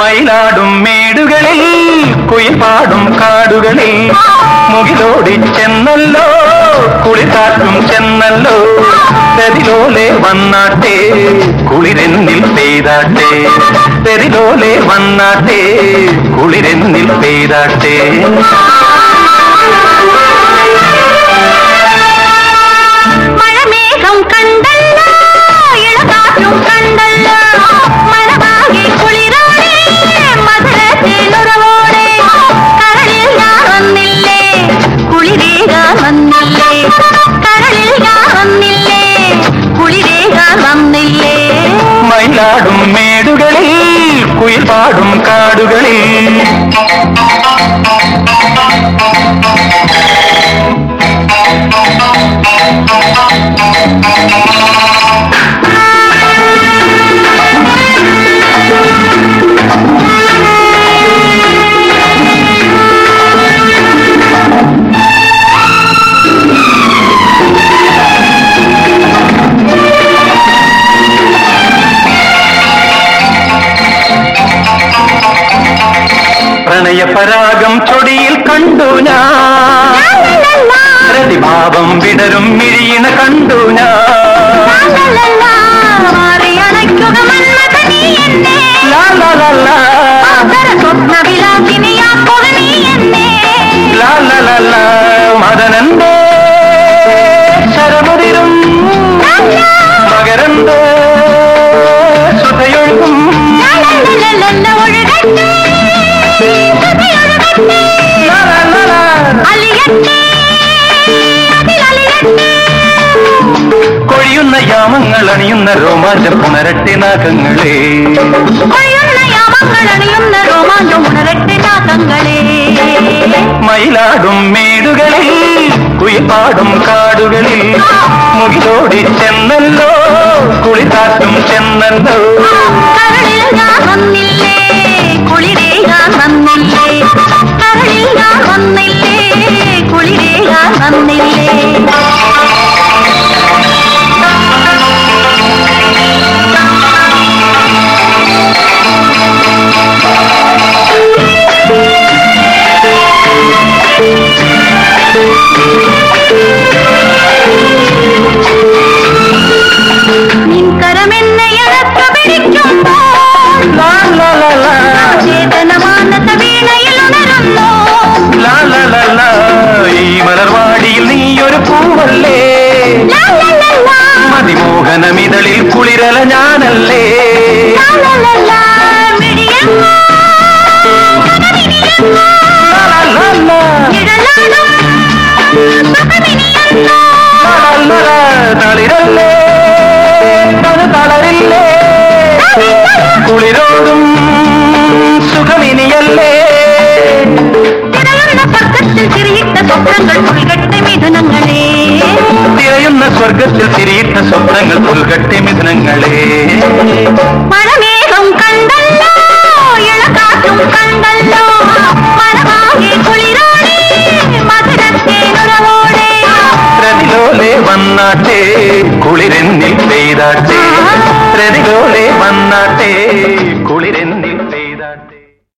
മയിലാടും മേടുകളിൽ കുയിൽ പാടും കാടുകളിൽ. മുകിലോടി ചെന്നല്ലോ കുളിത്താറ്റും ചെന്നല്ലോ. തെരിലോലെ വന്നാട്ടേ കുളിരെന്നിൽ പെയ്താട്ടേ. തെരിലോലെ വന്നാട്ടേ കുളിരെന്നിൽ പെയ്താട്ടെ. മയിലാടും മേടുകളിൽ കുയിൽ പാടും കാടുകളിൽ പ്രണയപരാഗം ചൊടിയിൽ കണ്ടു ഞാൻ. പ്രതിഭാവം വിടരും മിഴിയിണ കണ്ടു ഞാൻ. മാറിയണയ്ക്കുക യാമങ്ങൾ അണിയുന്ന രോമാഞ്ച പുണരട്ടെ നാഗങ്ങളെ. മയിലാടും മേടുകളിൽ കുയിപ്പാടും കാടുകളിൽ. മുകിലോടി ചെന്നല്ലോ കുളികാറ്റും ചെന്നല്ലോ. കുളിരേ ഞാൻ വന്നില്ലേ. ഈ മലർവാടിയിൽ നീയൊരു പൂവല്ലേ ലാ ലാ ലാ ലാ. മതിമോഹനമിതളിൽ കുളിരല ഞാനല്ലേ ലാ സ്വർഗത്തിൽ തിരിയിട്ട സ്വപ്നങ്ങൾ പുൽകട്ടെ മിഥുനങ്ങളെ മഴമേഘം കണ്ടല്ലോ ഇളകാറ്റും കണ്ടല്ലോ മഴവാകെ കുളിരോടെ മധുരത്തേനുറവോടെ പ്രതിലോലെ വന്നാട്ടെ കുളിരെന്നിൽ പെയ്താട്ടെ പ്രതിലോലെ വന്നാട്ടെ കുളിരെന്നിൽ